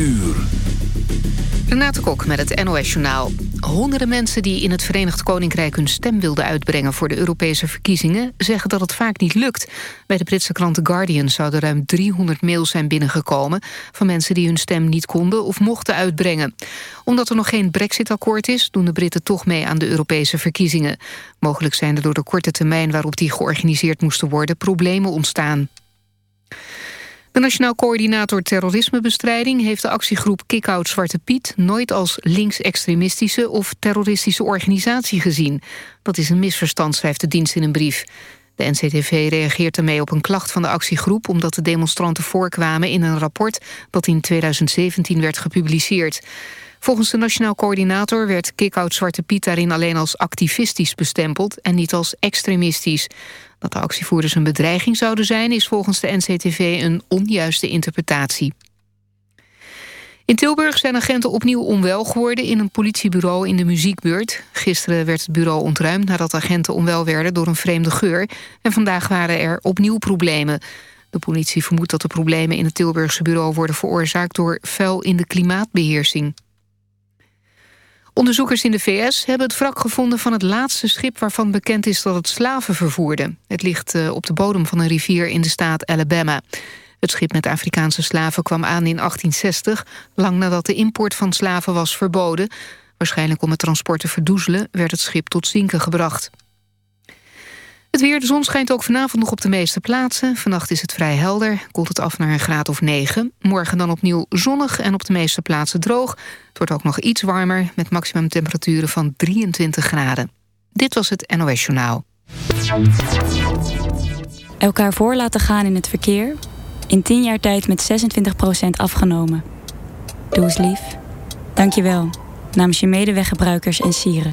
uur. Renate Kok met het NOS Journaal. Honderden mensen die in het Verenigd Koninkrijk hun stem wilden uitbrengen... voor de Europese verkiezingen, zeggen dat het vaak niet lukt. Bij de Britse krant The Guardian zouden ruim 300 mails zijn binnengekomen... van mensen die hun stem niet konden of mochten uitbrengen. Omdat er nog geen brexit-akkoord is... doen de Britten toch mee aan de Europese verkiezingen. Mogelijk zijn er door de korte termijn waarop die georganiseerd moesten worden... problemen ontstaan. De Nationaal Coördinator Terrorismebestrijding heeft de actiegroep Kick-out Zwarte Piet nooit als linksextremistische of terroristische organisatie gezien. Dat is een misverstand, schrijft de dienst in een brief. De NCTV reageert ermee op een klacht van de actiegroep... omdat de demonstranten voorkwamen in een rapport dat in 2017 werd gepubliceerd. Volgens de Nationaal Coördinator werd Kick-out Zwarte Piet daarin alleen als activistisch bestempeld en niet als extremistisch. Dat de actievoerders een bedreiging zouden zijn... is volgens de NCTV een onjuiste interpretatie. In Tilburg zijn agenten opnieuw onwel geworden... in een politiebureau in de muziekbeurt. Gisteren werd het bureau ontruimd nadat agenten onwel werden... door een vreemde geur. En vandaag waren er opnieuw problemen. De politie vermoedt dat de problemen in het Tilburgse bureau... worden veroorzaakt door vuil in de klimaatbeheersing. Onderzoekers in de VS hebben het wrak gevonden van het laatste schip... waarvan bekend is dat het slaven vervoerde. Het ligt eh, op de bodem van een rivier in de staat Alabama. Het schip met Afrikaanse slaven kwam aan in 1860... lang nadat de import van slaven was verboden. Waarschijnlijk om het transport te verdoezelen... werd het schip tot zinken gebracht. Het weer, de zon schijnt ook vanavond nog op de meeste plaatsen. Vannacht is het vrij helder, koelt het af naar een graad of 9. Morgen dan opnieuw zonnig en op de meeste plaatsen droog. Het wordt ook nog iets warmer, met maximum temperaturen van 23 graden. Dit was het NOS Journaal. Elkaar voor laten gaan in het verkeer. In 10 jaar tijd met 26% afgenomen. Doe eens lief. Dank je wel. Namens je medeweggebruikers en sieren.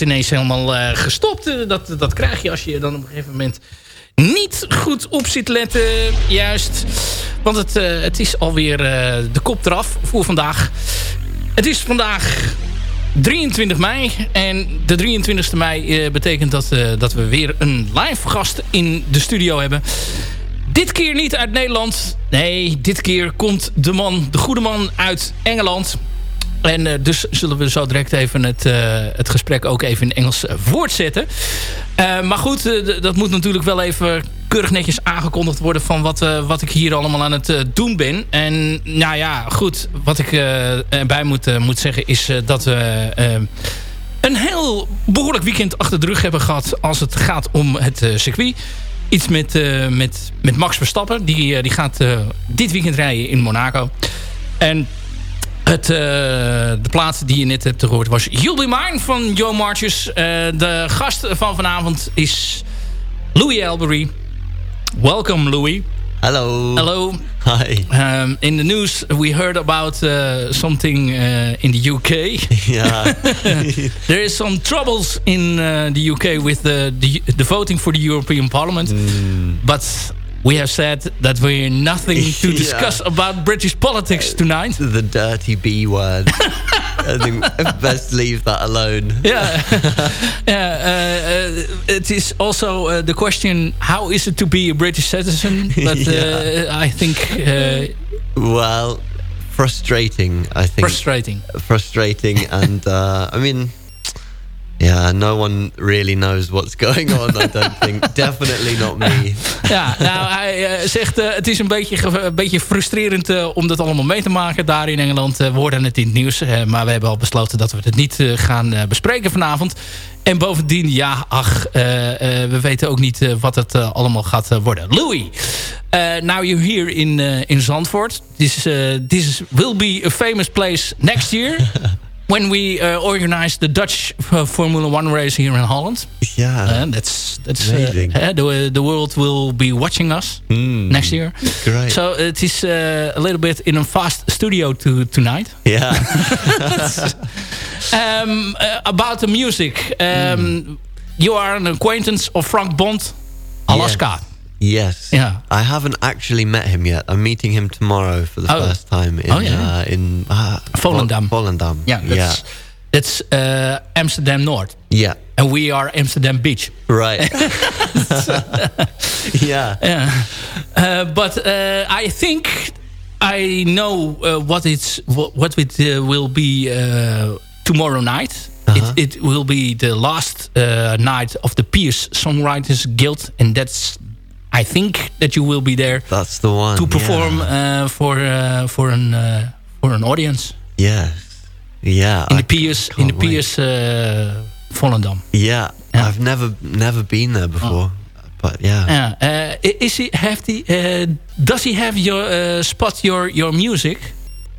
is ineens helemaal eh, gestopt. Eh, dat, dat krijg je als je dan op een gegeven moment niet goed op zit letten. Juist. Want het, eh, het is alweer eh, de kop eraf voor vandaag. Het is vandaag 23 mei. En de 23e mei betekent dat, dat we weer een live gast in de studio hebben. Dit keer niet uit Nederland. Nee, dit keer komt de man, de goede man uit Engeland. En eh, dus zullen we zo direct even het, eh, het gesprek ook even in Engels eh, voortzetten. Maar goed, dat moet natuurlijk wel even keurig netjes aangekondigd worden... van wat, wat ik hier allemaal aan het doen ben. En nou ja, goed, wat ik erbij moet, moet zeggen is dat we... een heel behoorlijk weekend achter de rug hebben gehad... als het gaat om het circuit. Iets met, met, met Max Verstappen. Die, die gaat dit weekend rijden in Monaco. En het, eh, de plaats die je net hebt gehoord was You'll Be Mine van Joe Marches. Eh, de gast van vanavond is Louis Elbery. Welcome Louis. Hello. Hello. Hi. Um, in the news we heard about uh, something uh, in the UK. Yeah. There is some troubles in uh, the UK with the, the the voting for the European Parliament. But we have said that we're nothing to Yeah. discuss about British politics tonight. the dirty B word. I think best leave that alone. yeah, yeah. Uh, uh, it is also uh, the question: How is it to be a British citizen? But uh, Yeah. I think uh, Well, frustrating. I think frustrating. frustrating, and uh, I mean, yeah, no one really knows what's going on. I don't think. Definitely not me. Ja, nou, hij eh, zegt eh, het is een beetje, een beetje frustrerend eh, om dat allemaal mee te maken daar in Engeland. We hoorden het in het nieuws, maar we hebben al besloten dat we het niet gaan bespreken vanavond. En bovendien, ja, ach, we weten ook niet wat het allemaal gaat worden. Louis, now you're here in, in Zandvoort. This, this will be a famous place next year. When we uh, organize the Dutch uh, Formula One race here in Holland. Yeah. Uh, that's that's uh, Amazing. uh, the the world will be watching us Mm. next year. Great. So it is uh, a little bit in a fast studio to tonight. yeah. Um, about the music, um, you are an acquaintance of Frank Bond, Alaska. Yes. Yeah. I haven't actually met him yet. I'm meeting him tomorrow for the Oh. first time in Oh, yeah. uh, in uh, Volendam. Volendam. Yeah, that's that's uh, Amsterdam North, Yeah. and we are Amsterdam Beach. Right. yeah. Yeah. Uh, but uh, I think I know uh, what it's what, what it uh, will be uh, tomorrow night. Uh-huh. It, it will be the last uh, night of the Pierce Songwriters Guild, and that's I think that you will be there That's the one. to perform Yeah. uh, for uh, for an uh, for an audience Yes. Yeah. in I the Piers in the. Pierce uh, Volendam. Yeah. Yeah. I've never never been there before. But yeah. Yeah. Uh, is he have the uh, does he have your uh, spot your your music?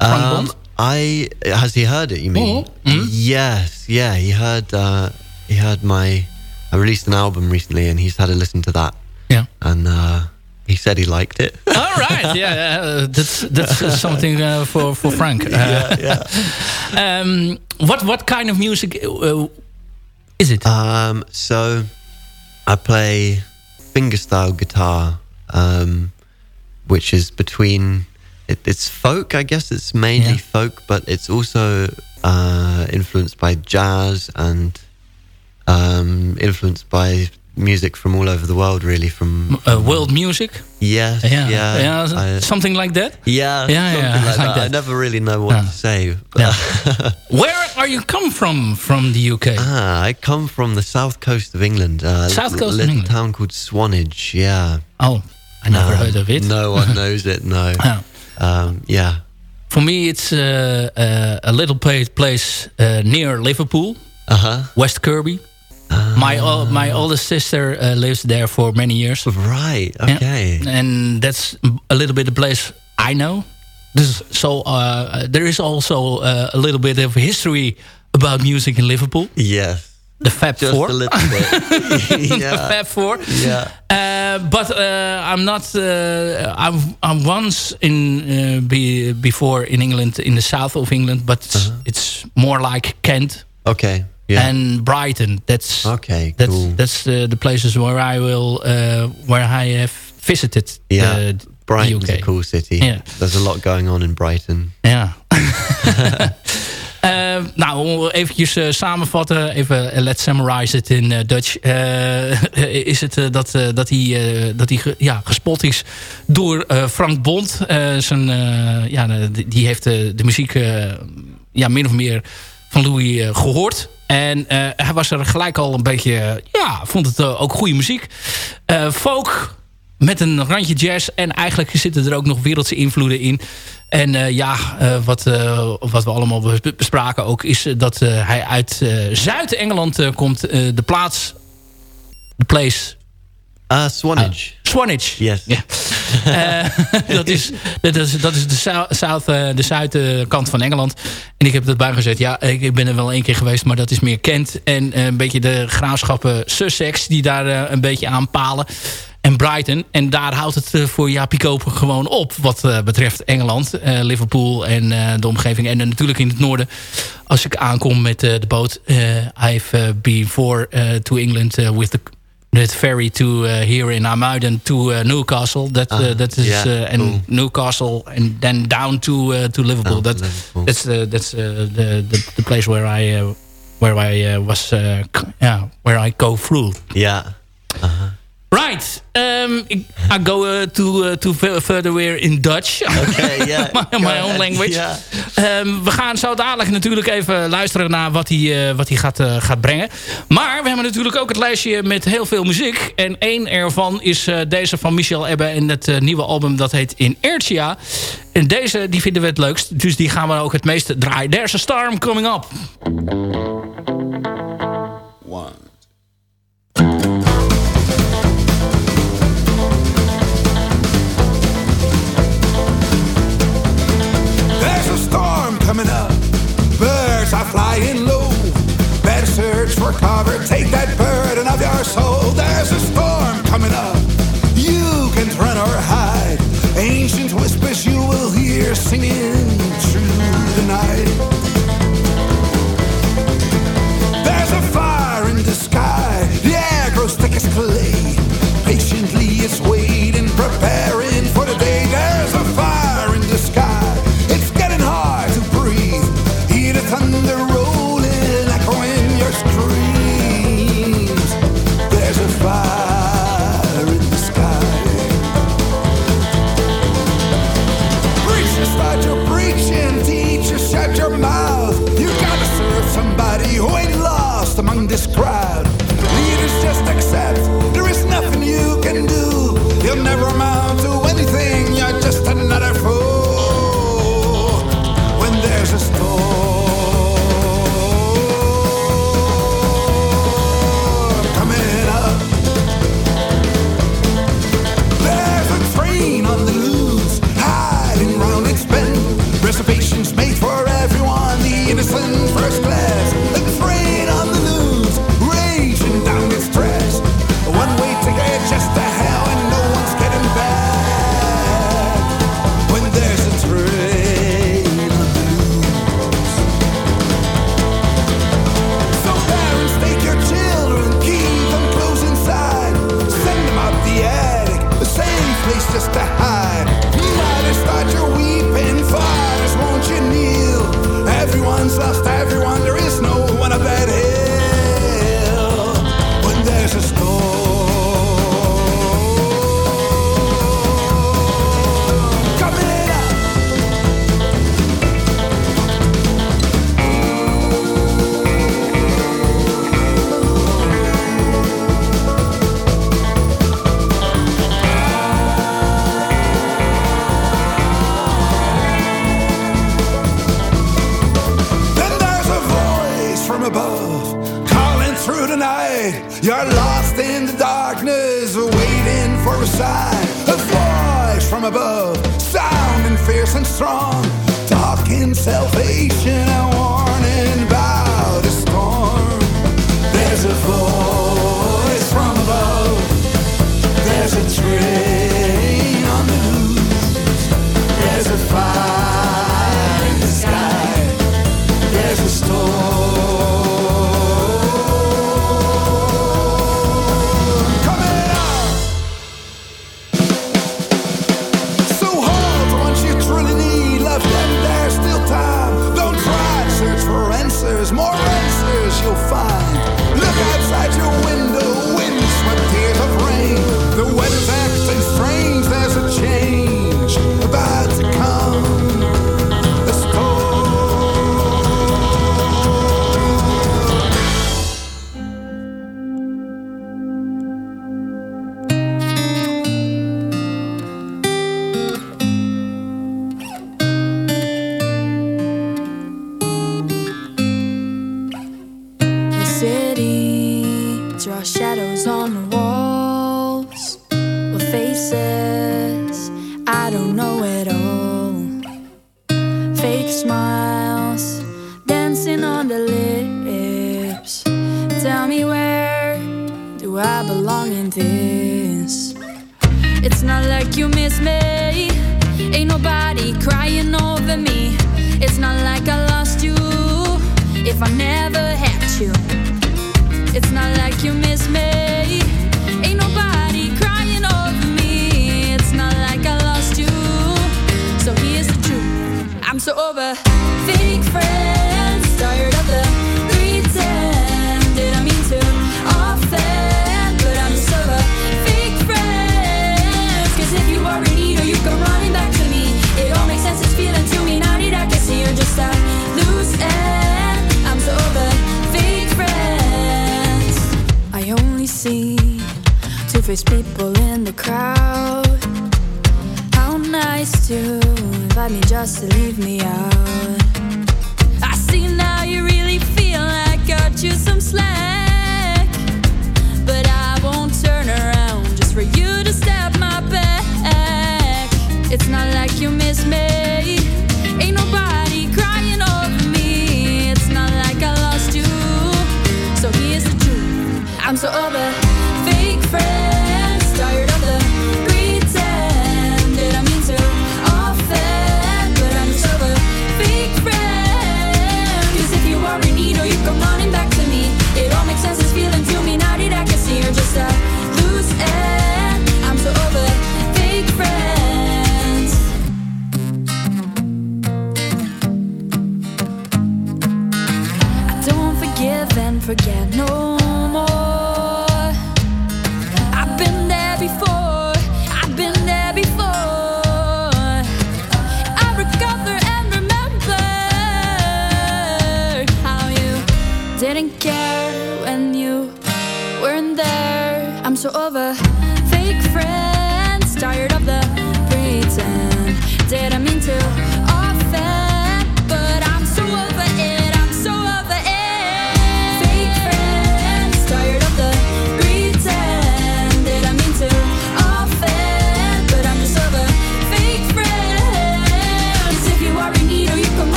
Um, I has he heard it? You mean? Mhm. Mhm. Yes. Yeah. He heard. Uh, he heard my. I released an album recently, and he's had a listen to that, Yeah. and uh, he said he liked it. All right. Yeah, uh, that's that's uh, something uh, for for Frank. Yeah. Yeah. um, what what kind of music uh, is it? Um, so I play fingerstyle guitar, um, which is between it, it's folk. I guess it's mainly Yeah. folk, but it's also uh, influenced by jazz and um, influenced by music from all over the world. Really, from uh, world music? yes, Yeah, yeah, yeah, I- something like that. yeah, Yeah, yeah, like, like that. I never really know what Yeah. to say. Yeah. Where are you come from? From the UK? Ah, I come from the south coast of England. Uh, South a coast of little England. town called Swanage. Yeah. oh, I never heard of it. No one knows it. No. Yeah. Um, yeah. For me, it's uh, uh, a little place uh, near Liverpool, Uh huh. West Kirby. My o- my oldest sister uh, lives there for many years. Right. Okay. and that's a little bit the place I know. This, so uh, there is also uh, a little bit of history about music in Liverpool. Yes. The Fab Just Four. a little bit. the. Fab Four. Yeah. Uh, but uh, I'm not. Uh, I'm, I'm once in uh, be, before in England, in the south of England, but Uh-huh. it's more like Kent. Okay. Yeah. and Brighton. That's Okay, That's cool. that's the, the places where I will uh, where I have visited. Yeah, uh, Brighton's UK. a cool city. Yeah. There's a lot going on in Brighton. Ja. Eh, nou, eventjes samenvatten, even let's summarize it in Dutch. Is het dat, dat hij, dat hij ja, gespot is door Frank Bond. Zijn, ja, die- heeft de muziek ja, min of meer van Louis eh, gehoord. En eh, hij was er gelijk al een beetje... ja, vond het eh, ook goede muziek. Eh, folk met een randje jazz. En eigenlijk zitten er ook nog wereldse invloeden in. En ja, wat, wat we allemaal bes- bespraken ook... is dat hij uit Zuid-Engeland komt. De plaats, de place... Uh, Swanage. Swanage. Yes. Ja. Eh, dat, is, dat is, dat is de, south, de zuidkant van Engeland. En ik heb dat bijgezet. Ja, ik, ik ben er wel één keer geweest, maar dat is meer Kent. En eh, een beetje de graafschappen Sussex die daar een beetje aanpalen. En Brighton. En daar houdt het voor Jaapie Koper gewoon op. Wat betreft Engeland, Liverpool en de omgeving. En natuurlijk in het noorden. Als ik aankom met de boot. I've uh, before uh, to England uh, with the the ferry to uh, here in Amuiden to uh, Newcastle. That uh, Ah, that is yeah, uh, and cool. Newcastle and then down to uh, to Liverpool. Down to that Liverpool. that's uh, that's uh, the, the the place where I uh, where I uh, was uh, yeah where I go through. Yeah. Right. Um, I, go uh, to uh, to fu- further weer in Dutch. Okay, yeah. my, own language. Yeah. Ehm, we gaan zo dadelijk natuurlijk even luisteren naar wat hij, eh, wat hij gaat, eh, gaat brengen. Maar we hebben natuurlijk ook het lijstje met heel veel muziek. En één ervan is eh, deze van Michel Ebbe. En het eh, nieuwe album dat heet In Inertia. En deze die vinden we het leukst. Dus die gaan we ook het meeste draaien. There's a storm coming up. There's coming up. Birds are flying low. Better search for cover. Take that burden of your soul. There's a storm coming up. You can run or hide. Ancient whispers you will hear singing through the night. There's a fire in the sky. The air grows thick as clay. Patiently it's waiting, preparing this crowd. Leaders just accept there is nothing you can do. You're lost in the darkness, waiting for a sign. A voice from above, sounding fierce and strong, talking salvation and warning about a storm. There's a voice from above. There's a train see two-faced people in the crowd. How nice to invite me just to leave me out. I see now you really feel I got you some slack. But I won't turn around just for you to stab my back. It's not like you miss me. Ain't nobody I'm so over fake friends. Tired of the pretend. Didn't mean to offend, but I'm just over fake friends. 'Cause if you are in need or you come running back to me, it all makes sense. It's feeling to me now that I can see you're just a loose end. I'm so over fake friends. I don't forgive and forget no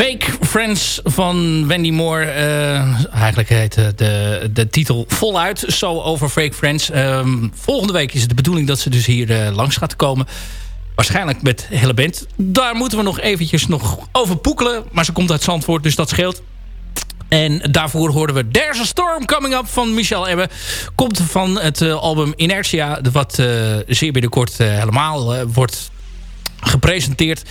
Fake Friends van Wendy Moore. Eh, eigenlijk heet de, de, de titel voluit zo over Fake Friends. Ehm, volgende week is het de bedoeling dat ze dus hier eh, langs gaat komen. Waarschijnlijk met hele band. Daar moeten we nog eventjes nog over poekelen. Maar ze komt uit Zandvoort, dus dat scheelt. En daarvoor hoorden we There's a Storm Coming Up van Michel Ebbe. Komt van het eh, album Inertia. Wat eh, zeer binnenkort eh, helemaal eh, wordt gepresenteerd.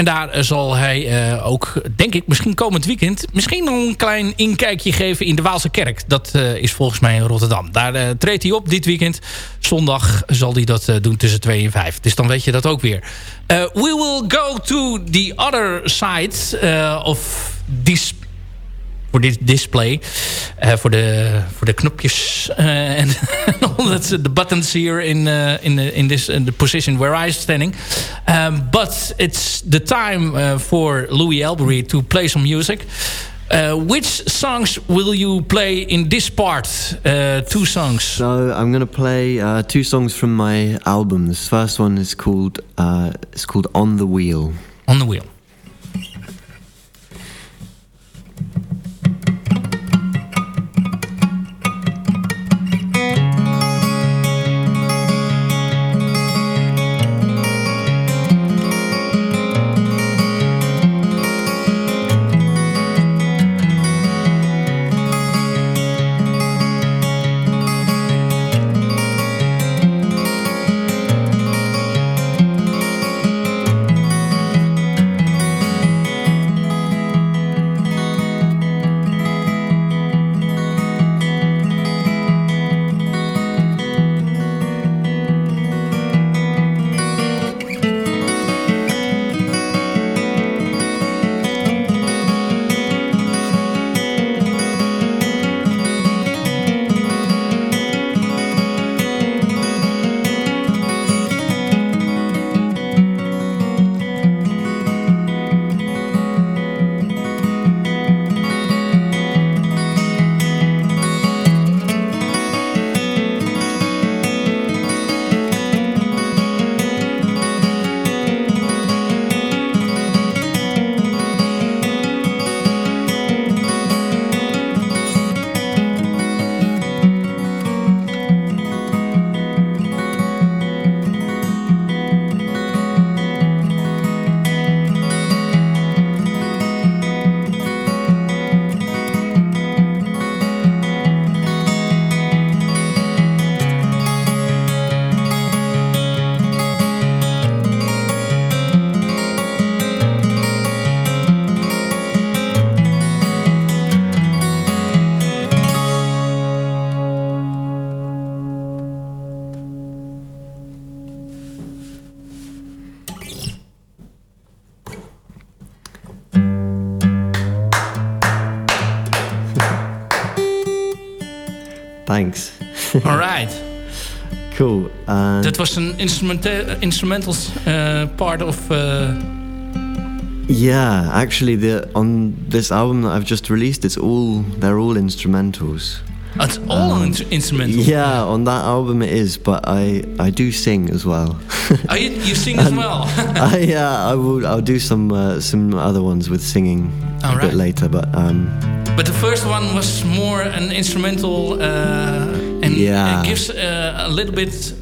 En daar eh, zal hij eh, ook, denk ik, misschien komend weekend... misschien nog een klein inkijkje geven in de Waalse Kerk. Dat eh, is volgens mij in Rotterdam. Daar treedt hij op dit weekend. Zondag zal hij dat doen tussen 2 en 5. Dus dan weet je dat ook weer. We will go to the other side of this voor dit display. eh, voor, de, voor de knopjes. eh, en de buttons here in, uh, in, the, in, this, in the position where I standing. Um, but it's the time uh, for Louis Elbury to play some music. Uh, which songs will you play in this part? Uh, two songs. So I'm gonna play uh, two songs from my album. This first one is called uh, it's called On the Wheel. On the Wheel. Was an instrumenta instrumental uh, part of... Uh, yeah, actually, the on this album that I've just released, it's all they're all instrumentals. it's all in. Um, Yeah, on that album it is, but I I do sing as well. Oh, you, you sing as well. I yeah, I will. I'll do some uh, some other ones with singing a All bit later, but um, But the first one was more an instrumental uh, and Yeah. it gives uh, a little bit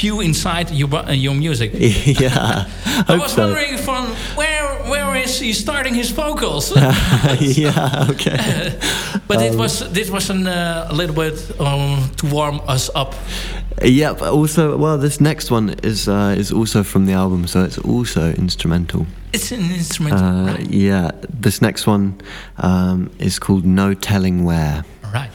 view inside your uh, your music. yeah. I was so. wondering from where where is he starting his vocals? yeah. Okay. but Um, it was this was an, uh, a little bit um, to warm us up. Yeah, but also, well, this next one is uh, is also from the album, so it's also instrumental. It's an instrumental, Uh, right? Yeah, this next one um, is called "No Telling Where." All right.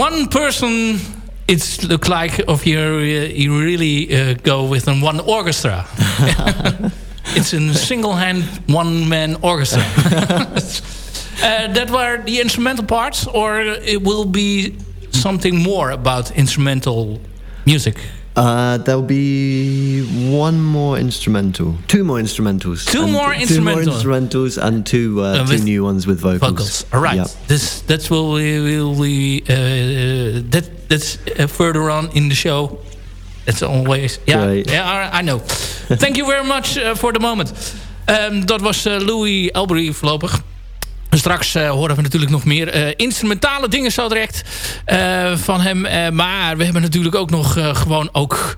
One person, it's look like of you, you really uh, go with an one orchestra. it's a single hand, one man orchestra. uh, that were the instrumental parts, or it will be something more about instrumental music. Uh, there'll be one more instrumental, two more instrumentals, Two more two instrumental. more instrumentals, and two uh, Uh, two new ones with vocals. vocals. All right. Yeah. This that's will we will we uh, that that's uh, further on in the show. It's always yeah Great. yeah I- know. Thank you very much uh, for the moment. Ehm, dat was uh, Louis Elbury voorlopig. Straks eh, horen we natuurlijk nog meer eh, instrumentale dingen zo direct eh, van hem. Maar we hebben natuurlijk ook nog gewoon ook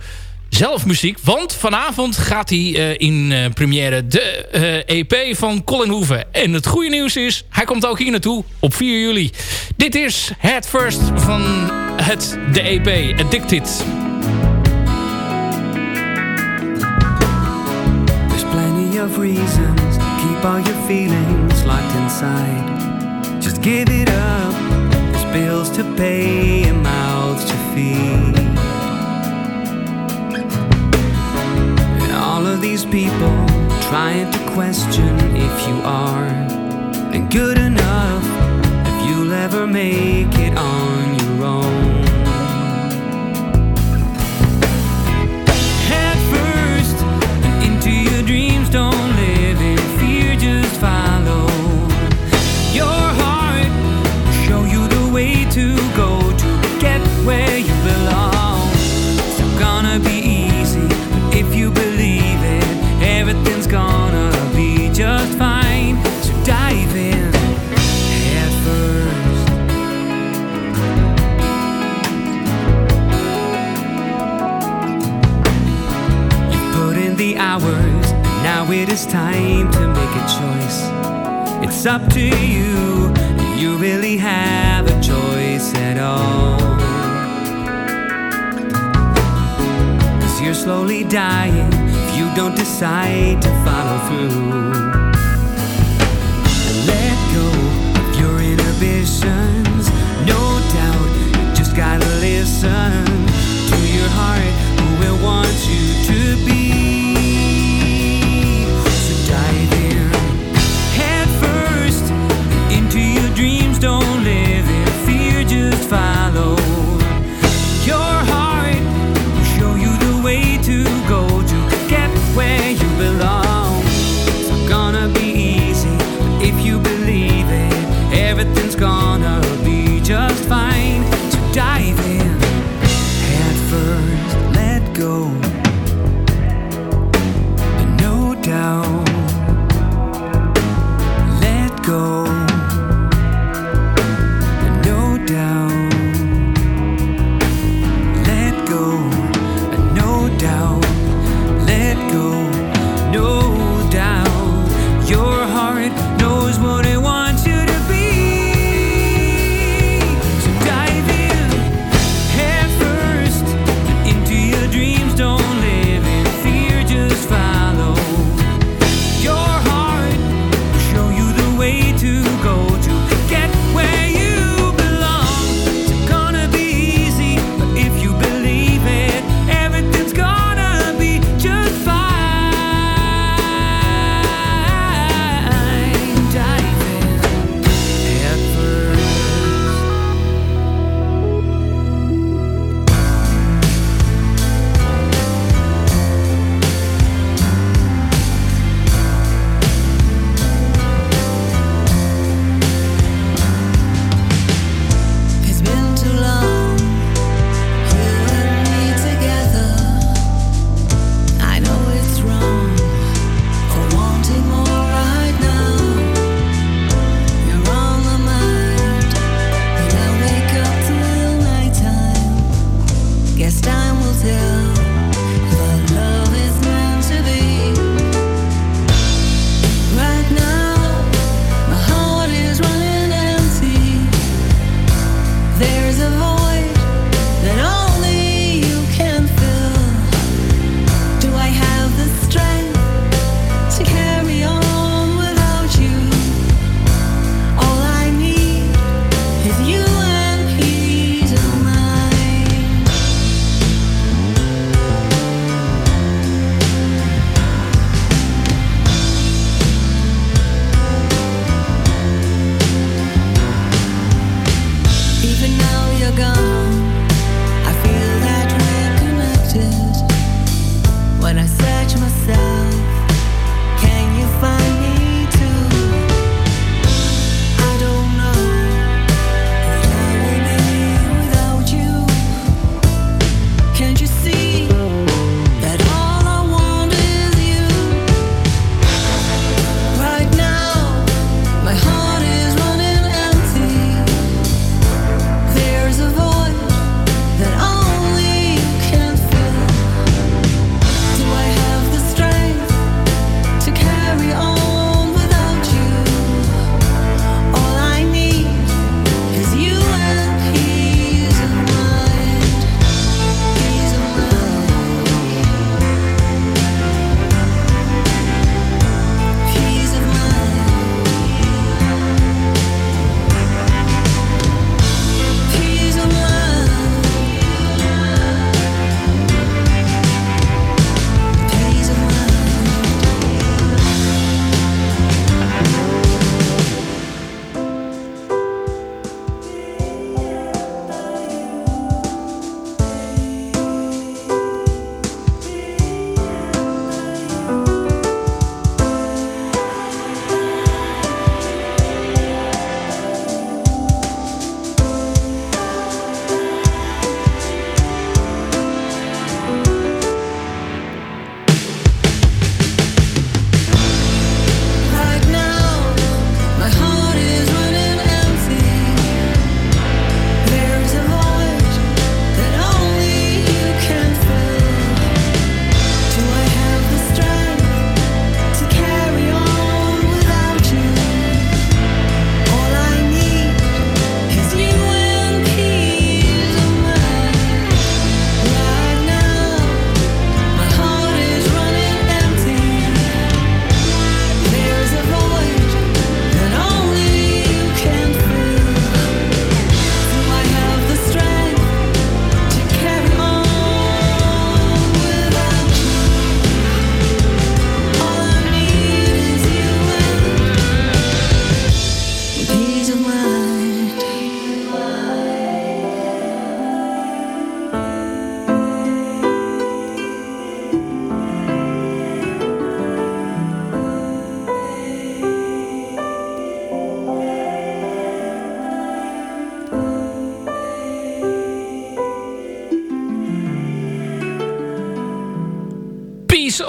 zelf muziek. Want vanavond gaat hij in première de EP van Colin Hoeven. En het goede nieuws is, hij komt ook hier naartoe op 4 juli. Dit is het first van het, de EP, Addicted. There's plenty of reasons keep all your feelings inside. Just give it up. There's bills to pay and mouths to feed. And all of these people trying to question if you are and good enough if you'll ever make it on your own. Head first into your dreams. Don't it is time to make a choice. It's up to you, you really have a choice at all? Cause you're slowly dying if you don't decide to follow through. And let go of your inhibitions, no doubt, you just gotta listen to your heart, who will want you to be.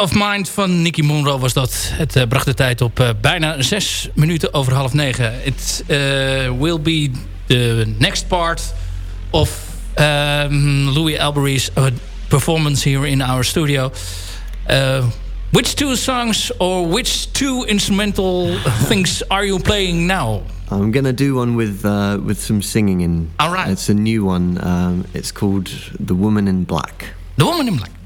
Of Mind van Nicky Monroe was dat. Het eh, bracht de tijd op eh, bijna zes minuten over half negen. It eh, will be the next part of um, Louis Albery's uh, performance here in our studio. Uh, which two songs or which two instrumental things are you playing now? I'm gonna do one with uh, with some singing in. All right. It's a new one. Um, it's called "The Woman in Black." The Woman in Black.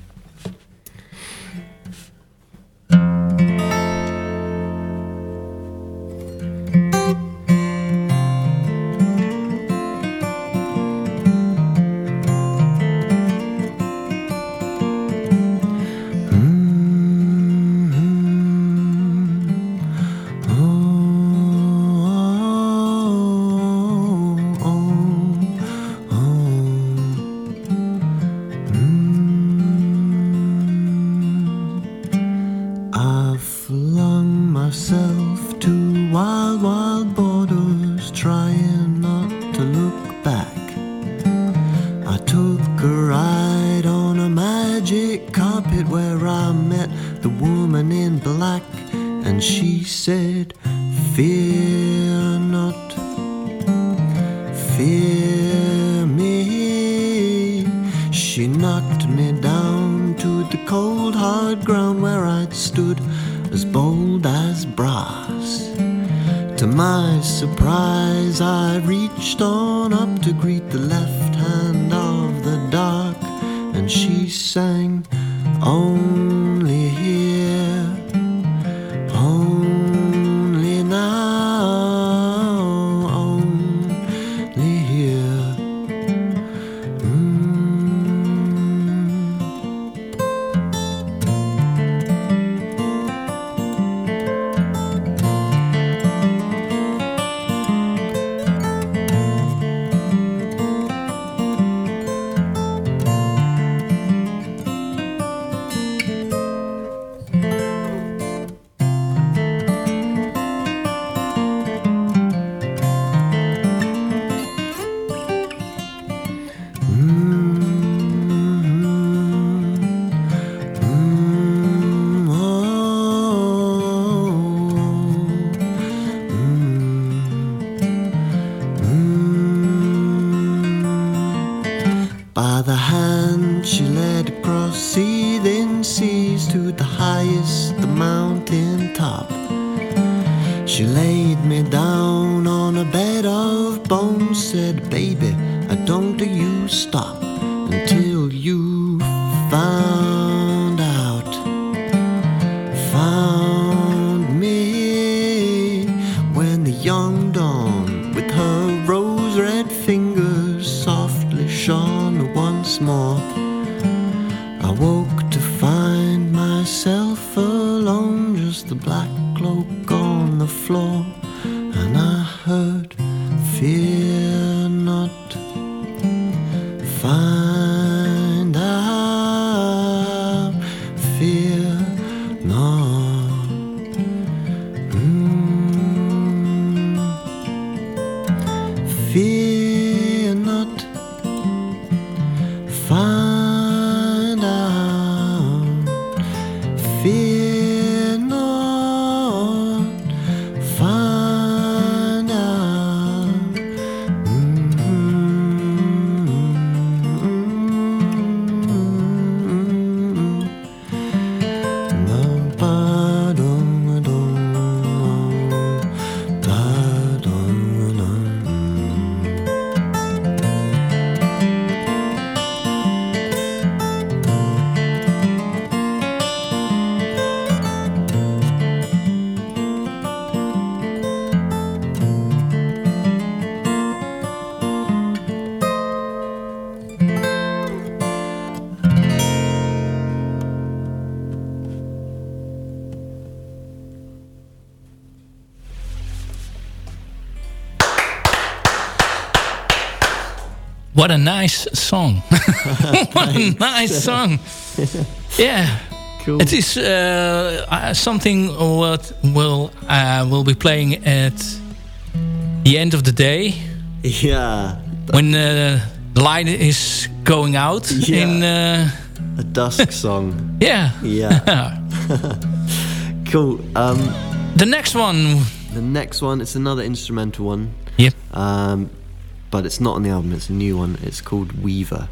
sang on What a nice song. what a nice song. Yeah. Cool. It is uh, uh, something what will uh, will be playing at the end of the day Yeah, when uh, the light is going out. Yeah. In uh, a dusk song. yeah, Yeah. Cool. Um, The next one. the next one, it's another instrumental one. Yep. Um, but it's not on the album, it's a new one. It's called Weaver.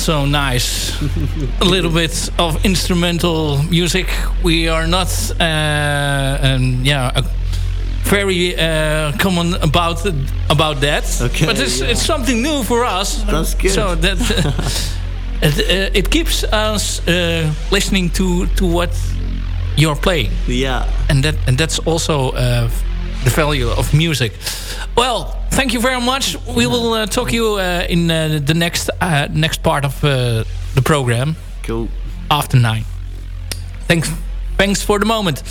Also nice. a little bit of instrumental music. We are not, uh, um, yeah, very uh, common about about that. Okay, but it's yeah. it's something new for us. That's good. So that uh, it, uh, it keeps us uh, listening to to what you're playing Yeah. and that and that's also uh, the value of music. Well, thank you very much. We will uh, talk you uh, in uh, the next uh, next part of uh, the program Cool. after nine. Thanks, thanks for the moment.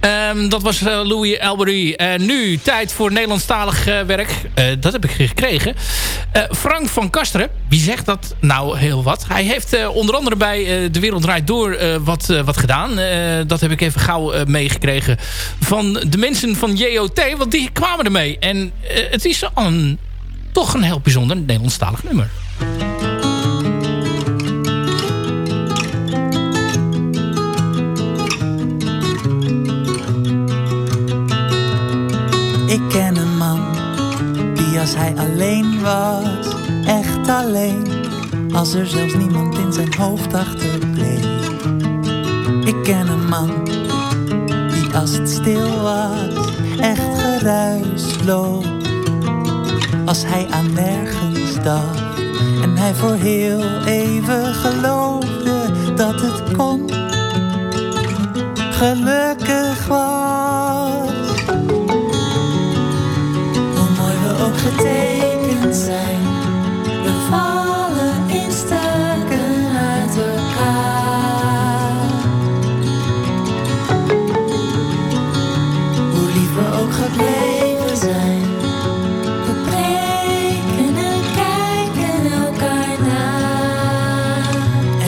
Ehm, dat was Louis Elbery. En nu tijd voor Nederlandstalig werk. Dat heb ik gekregen. Eh, Frank van Kasteren. Wie zegt dat nou heel wat? Hij heeft eh, onder andere bij eh, De Wereld Draait Door wat, wat gedaan. Dat heb ik even gauw meegekregen van de mensen van JOT. Want die kwamen ermee. En het is een, toch een heel bijzonder Nederlandstalig nummer. Als hij alleen was, echt alleen, als er zelfs niemand in zijn hoofd achterbleef. Ik ken een man die als het stil was, echt geruisloos, als hij aan nergens dacht en hij voor heel even geloofde dat het kon, gelukkig was. Getekend zijn, we vallen in stukken uit elkaar. Hoe lief we ook gebleven zijn, we breken en kijken elkaar na.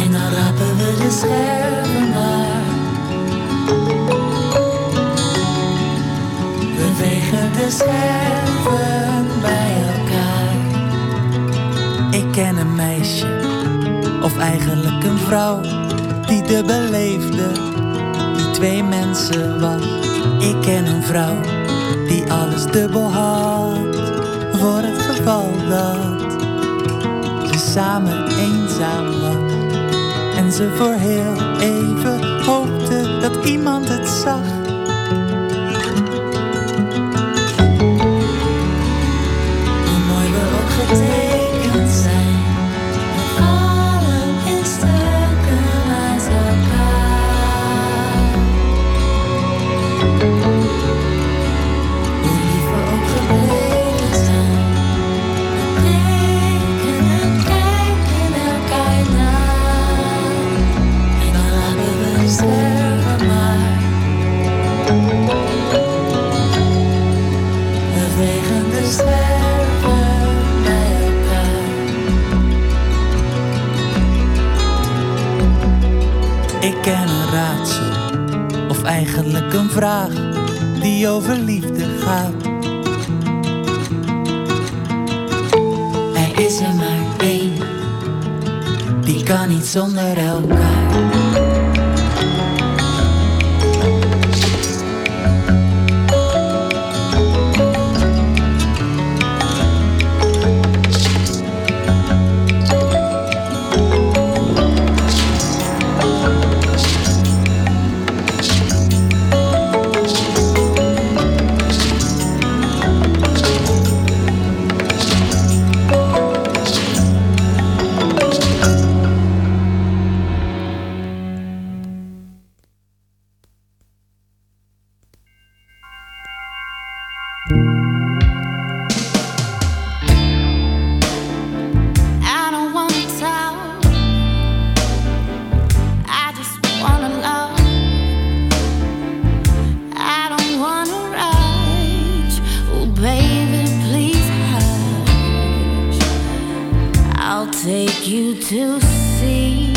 En dan rapen we de scherven maar. We wegen de scherven ken een meisje, of eigenlijk een vrouw, die de beleefde, die twee mensen was. Ik ken een vrouw, die alles dubbel had, voor het geval dat ze samen eenzaam was. En ze voor heel even hoopte dat iemand het zag. See.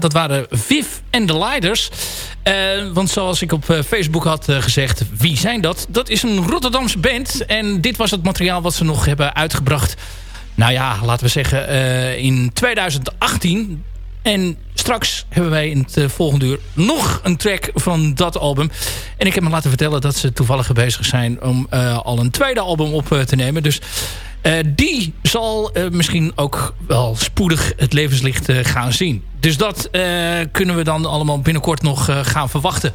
Dat waren Viv en de Leiders. Eh, want zoals ik op eh, Facebook had eh, gezegd, wie zijn dat? Dat is een Rotterdamse band. En dit was het materiaal wat ze nog hebben uitgebracht. Nou ja, laten we zeggen in 2018. En straks hebben wij in het volgende uur nog een track van dat album. En ik heb me laten vertellen dat ze toevallig bezig zijn... om al een tweede album op te nemen. Dus die zal eh, misschien ook wel spoedig het levenslicht eh, gaan zien. Dus dat eh, kunnen we dan allemaal binnenkort nog eh, gaan verwachten.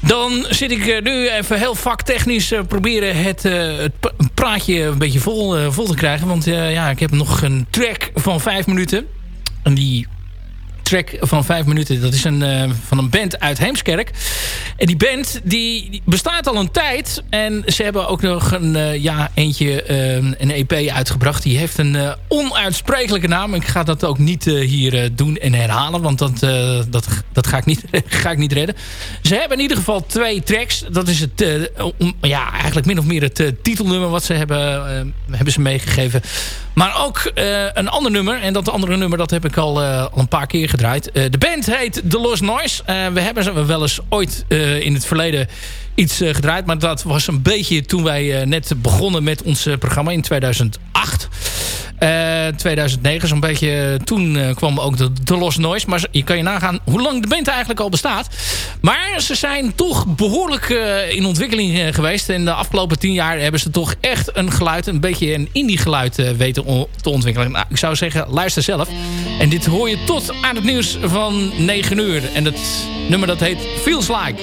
Dan zit ik eh, nu even heel vaktechnisch eh, proberen het, eh, het praatje een beetje vol, eh, vol te krijgen. Want eh, ja, ik heb nog een track van vijf minuten. En die track van vijf minuten, dat is een, eh, van een band uit Heemskerk. En die band die bestaat al een tijd. En ze hebben ook nog een, eh, ja, eentje, eh, een EP uitgebracht. Die heeft een onuitsprekelijke naam. Ik ga dat ook niet hier doen en herhalen. Want dat, dat, dat ga, ik niet, ga ik niet redden. Ze hebben in ieder geval twee tracks. Dat is het, ja, eigenlijk min of meer het titelnummer wat ze hebben, hebben ze meegegeven. Maar ook eh, een ander nummer. En dat andere nummer dat heb ik al, eh, al een paar keer gedraaid. Eh, de band heet The Lost Noise. We hebben ze wel eens ooit in het verleden iets gedraaid. Maar dat was een beetje toen wij net begonnen met ons programma in 2008. Eh, 2009, zo'n beetje. eh, Toen eh, kwam ook de, de Lost Noise. Maar je kan je nagaan hoe lang de band eigenlijk al bestaat. Maar ze zijn toch behoorlijk eh, in ontwikkeling eh, geweest. En de afgelopen tien jaar hebben ze toch echt een geluid, een beetje een indie geluid eh, weten te ontwikkelen. Nou, ik zou zeggen, luister zelf. En dit hoor je tot aan het nieuws van 9 uur. En het nummer dat heet Feels Like.